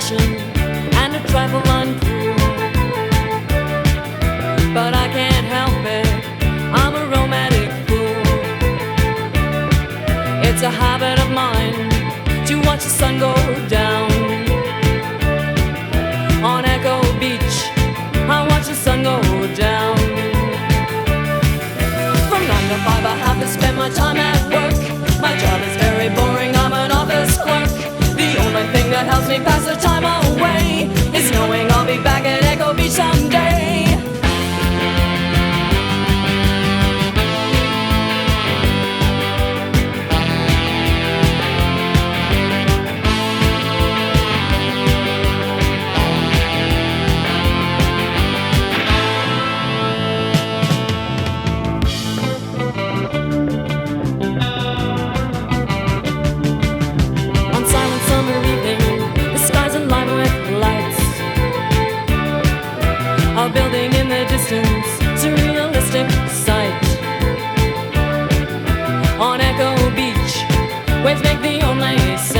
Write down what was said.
fashion and a trifle uncool. But I can't help it, I'm a romantic fool. It's a habit of mine to watch the sun go always make the only